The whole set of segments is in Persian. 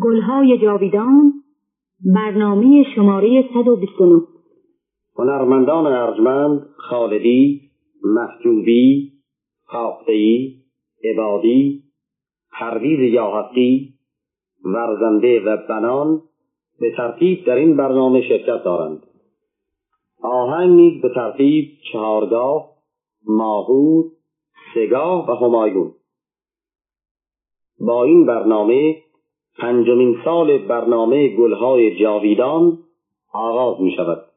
گلهای جاویدان برنامه شماره 129 هنرمندان ارجمند خالدی محجوبی خافتهی عبادی پرویز یاحقی ورزنده و بنان به ترتیب در این برنامه شرکت دارند. آهنگ نیز به ترتیب چهارگاه ماهور سگاه و همایون. با این برنامه پنجمین سال برنامه گلهای جاویدان آغاز می شود.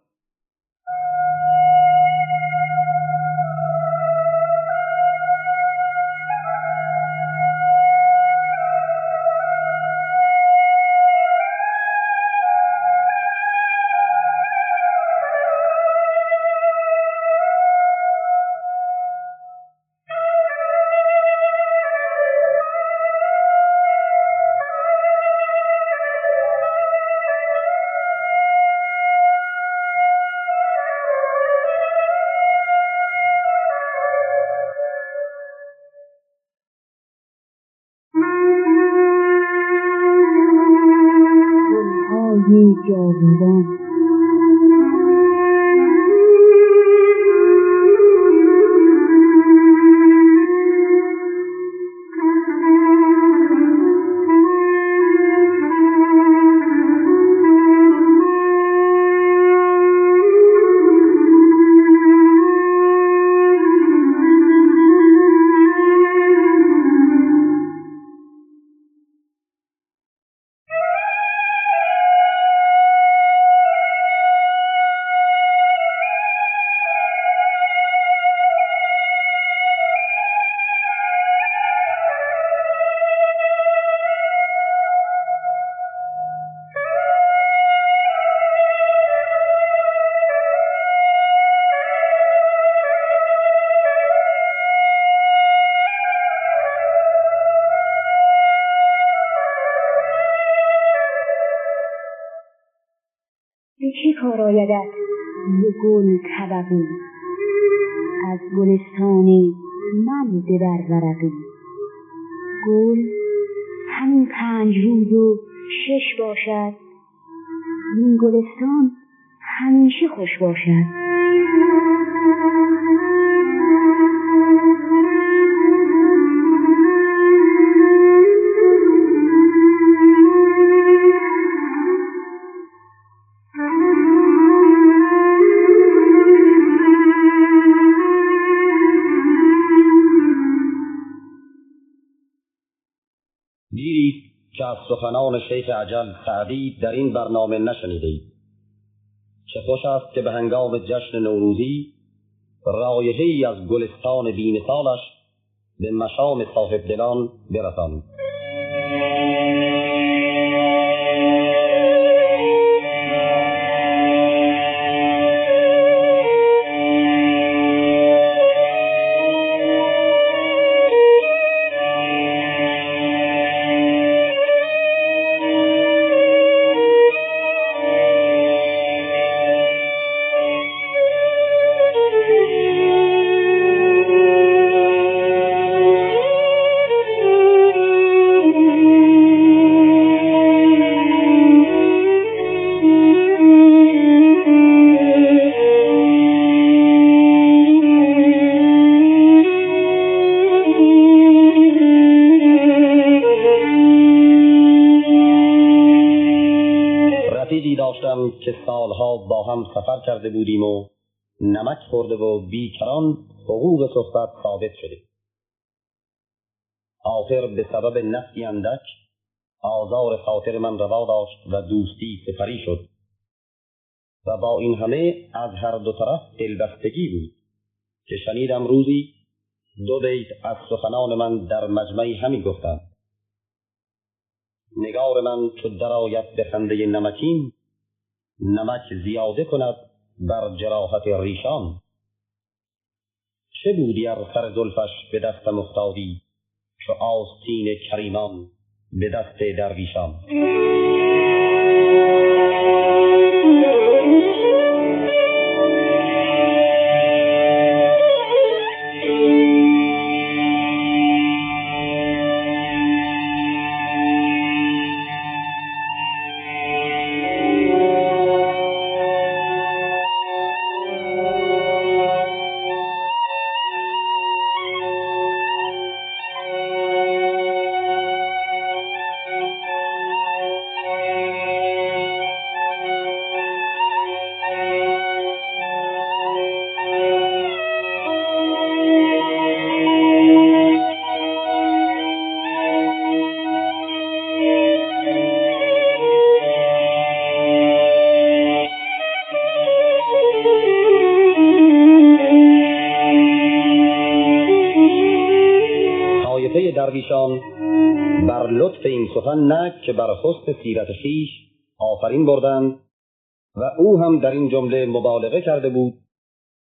آیدت به گل طبقی. از گلستان من ببر ورقی. گل همین پنج روز و شش باشد. این گلستان همیشه خوش باشد. سخنان شیخ عجل تعدید در این برنامه نشنیده اید. چه خوش است که به هنگام جشن نوروزی رایحه ای از گلستان بینسالش به مشام صاحب دلان برسانید. کرده بودیم و نمک خورده و بیکران حقوق صحبت ثابت شده. آخر به سبب نفی اندک آزار خاطر من روا داشت و دوستی سفری شد. و با این همه از هر دو طرف دلبستگی بود که شنیدم روزی دو بیت از سخنان من در مجمعی همی گفتند. نگار من چو درآید به خنده نمکین نمک زیاده کند بر جراحت ریشان. چه بودی ار سر زلفش به دستم افتادی چو آستین کریمان به دست درویشان؟ سخن نه که بر حسن سیرت خیش آفرین بردند و او هم در این جمله مبالغه کرده بود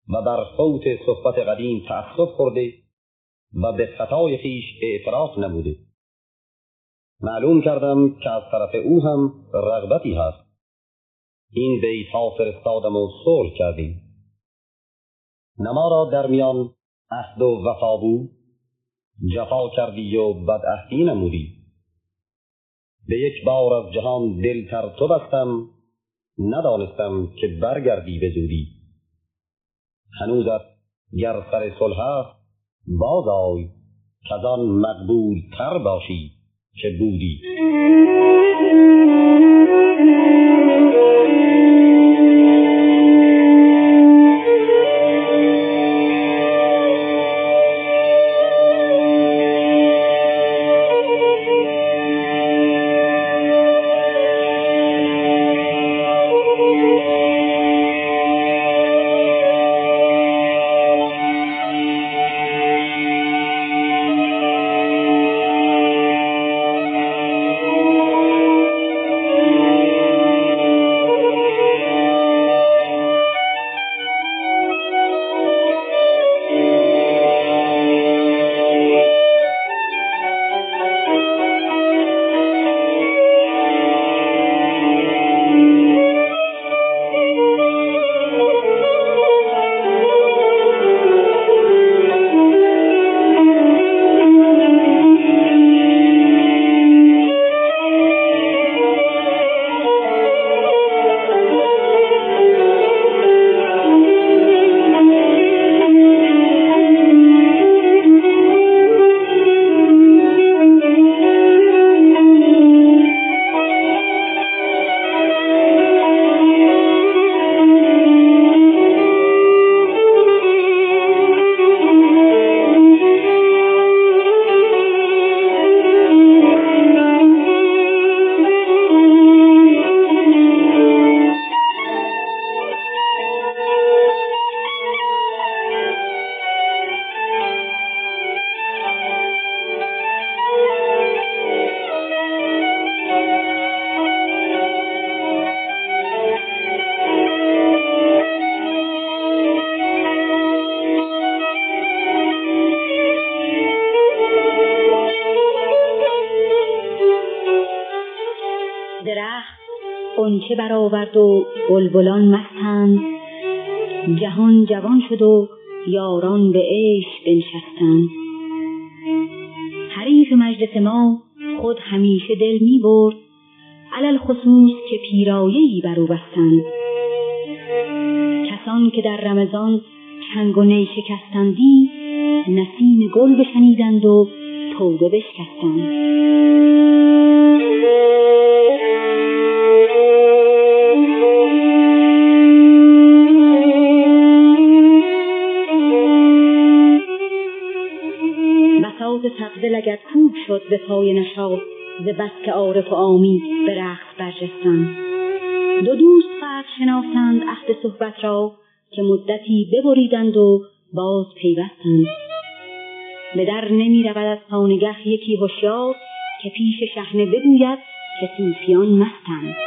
و بر فوت صحبت قدیم تأسف خورده و به خطای خیش اعتراف نبوده معلوم کردم که از طرف او هم رغبتی هست. این بیت ها فرستادم و صلح کردیم. نما را در میان عهد و وفا بود جفا کردی و بدعهدی نمودی. به یک بار از جهان دل تر تو بستم ندانستم که برگردی به زودی. هنوزت گر سر صلح است باز آی که آن مقبول تر باشی که بودی. بلبلان مستند. جهان جوان شد و یاران به عیش بنشستند. حریف مجلس ما خود همیشه دل می برد. علل خصوص که پیرایهی بر او بستند. کسان که در رمضان چنگ و شکستندی نسیم گل بشنیدند و توبه بشکستند. دل اگر کوب شد به پای نشاط ز بس که عارف و آمی به رقص برجستند دو دوست فرق شناسند عهد صحبت را که مدتی ببریدند و باز پیوستند. به در نمی رود از خانگه یکی هوشیار که پیش شهنه بگوید که صوفیان مستند.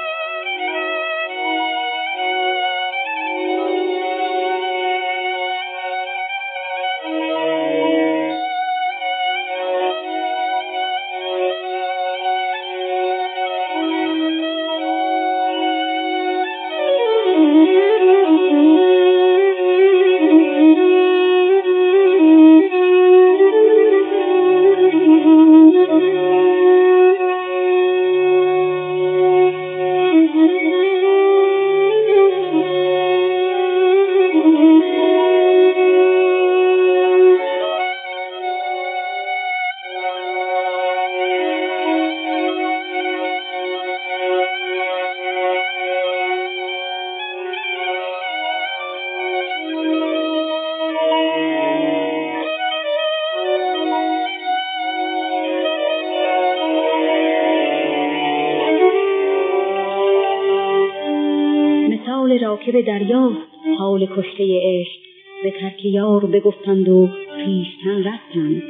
راکب دریاست حال کشته عشق به ترک یار بگفتند و پیشتن رفتند.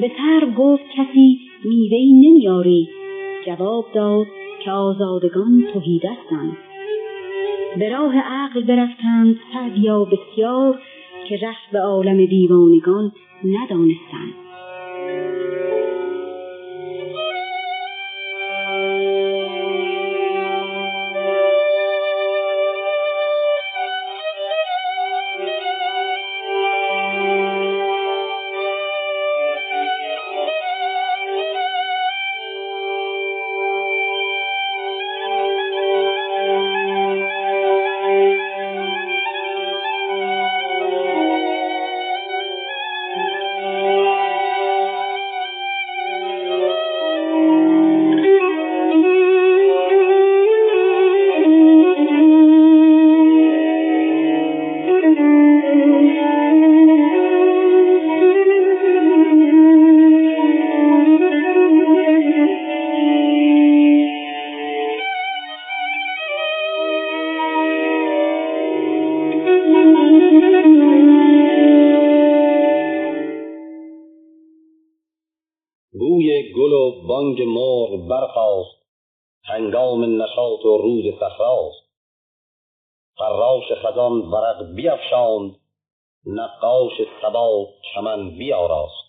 به سر گفت کسی میوهای نمیاری؟ جواب داد که آزادگان توهیدستند به راه عقل برفتند سعدیا بسیار که ره به عالم دیوانگان ندانستند. خزان ورق بیافشاند نقاش سبا چمن بیاراست.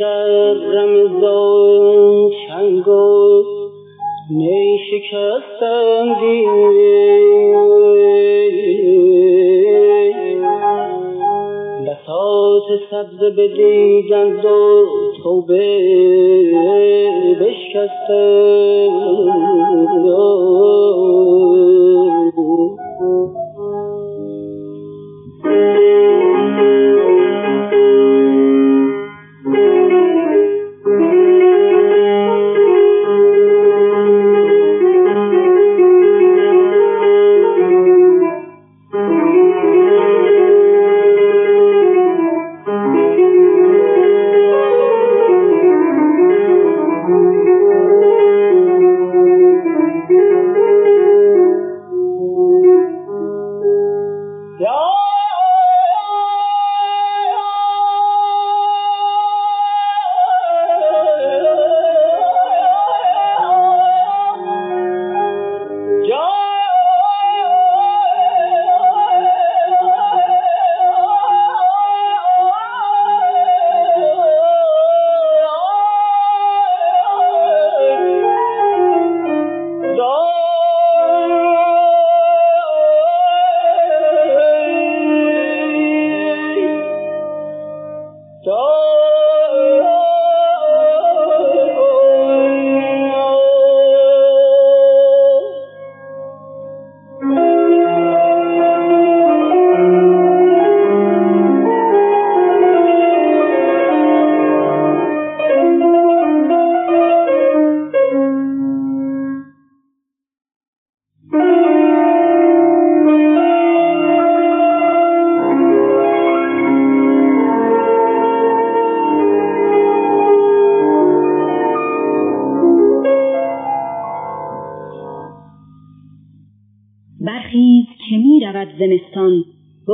در رمضان چنگ و نی شکستندی بسات سبز بدیدند و توبه بشکستند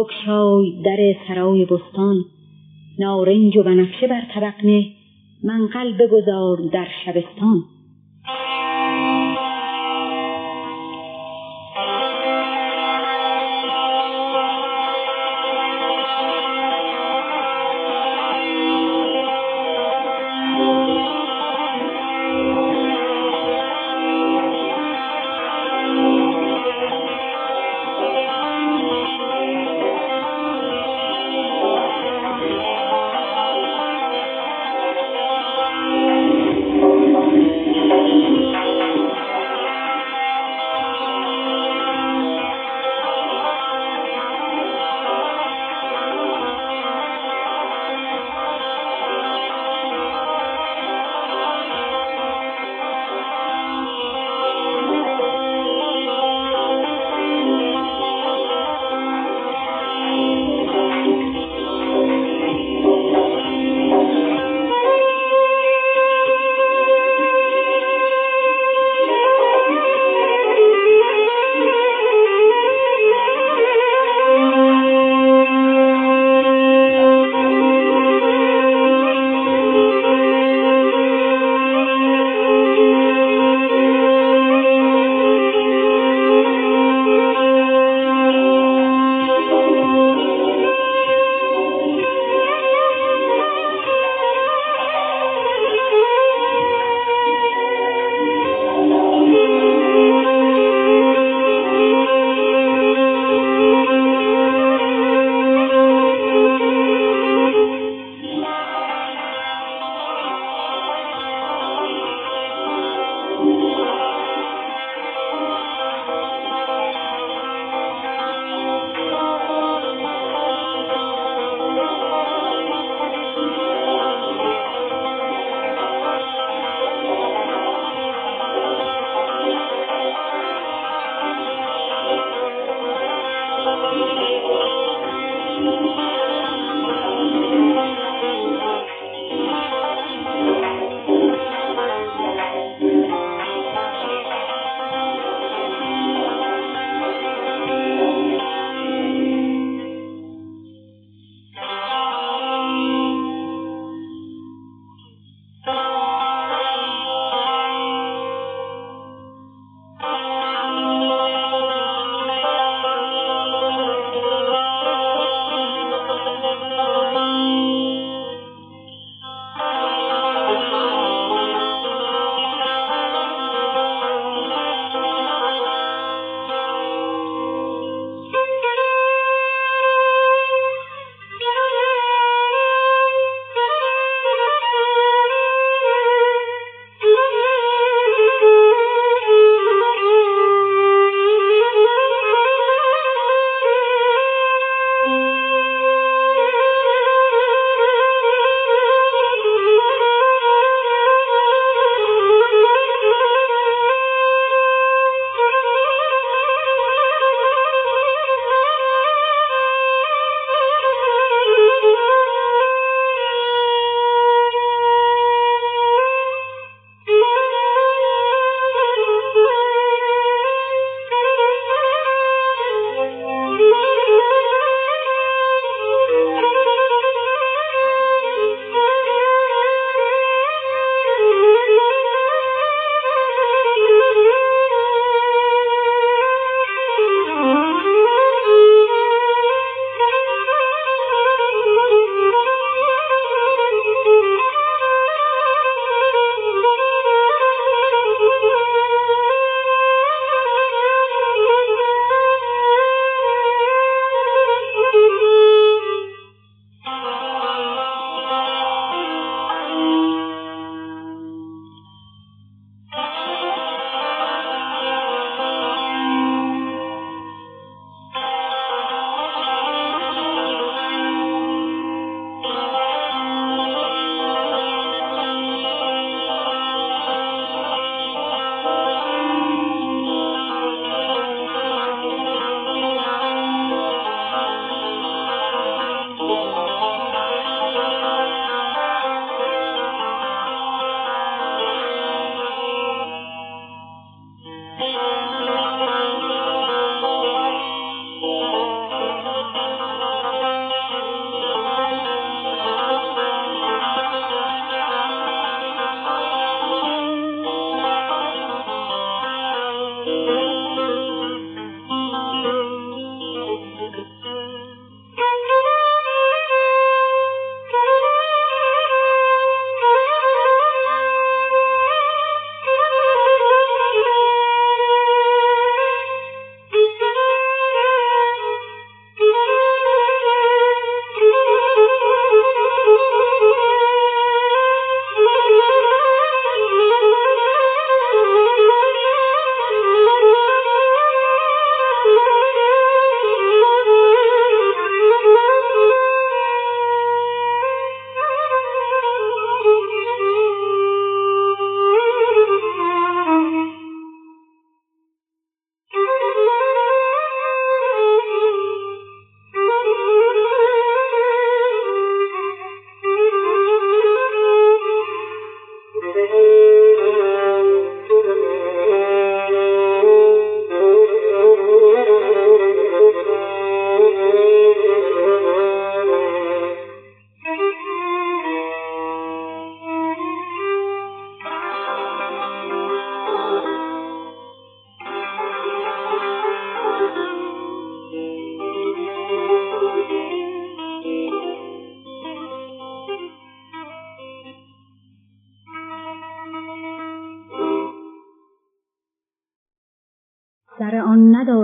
بکشای در سرای بستان. نارنج و بنفشه بر طبق نه منقل بگذار در شبستان.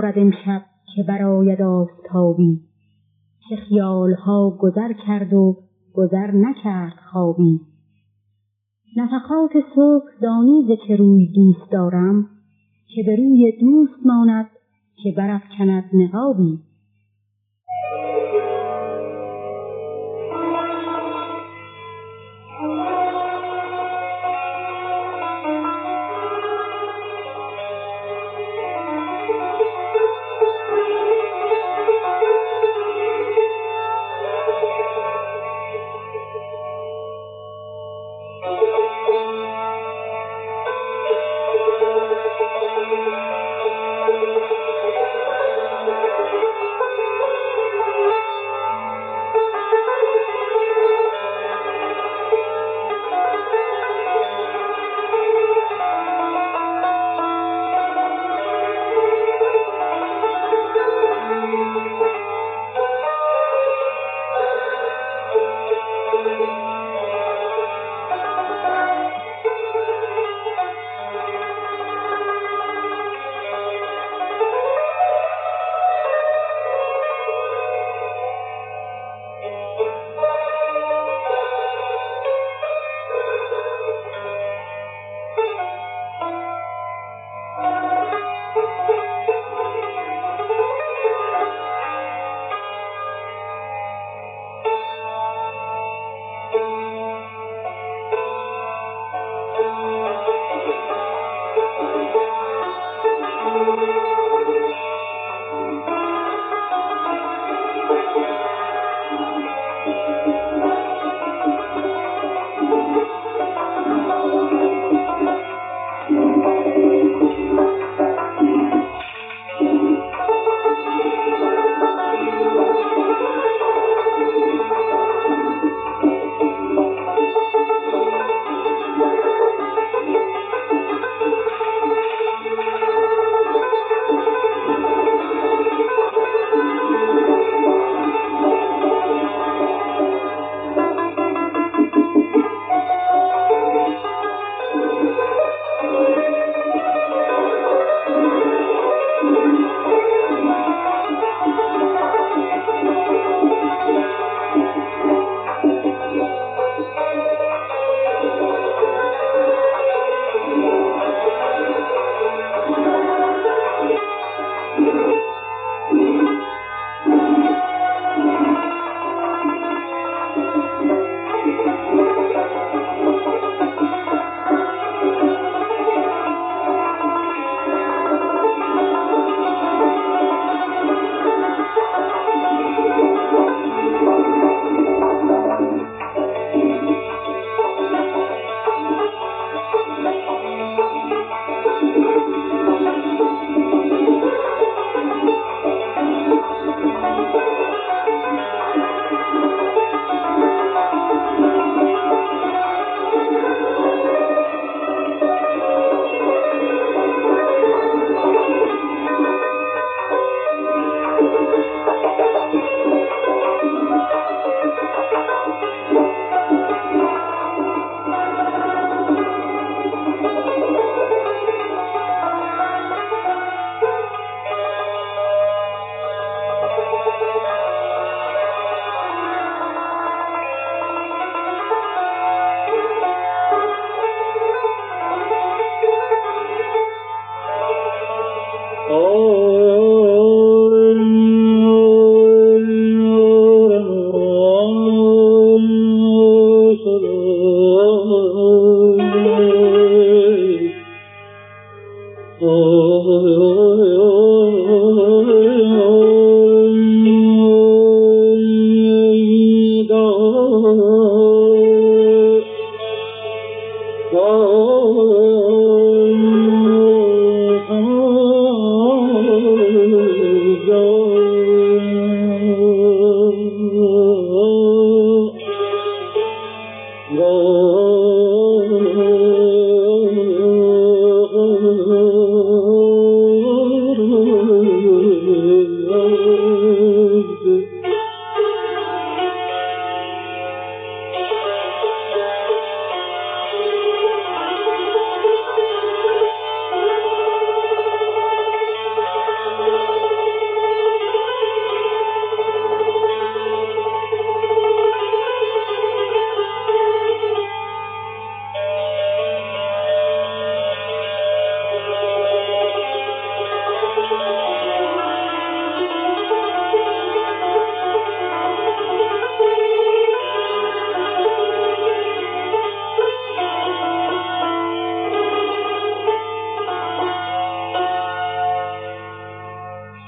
آن ندارد امشب که براید آفتابی که خیالها گذر کرد و گذر نکرد خوابی. نفقات صبح دانی که روی دوست دارم که به روی دوست ماند که برافکند نقابی.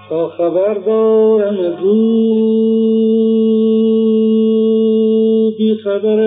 تا خبر دارم از بی خبر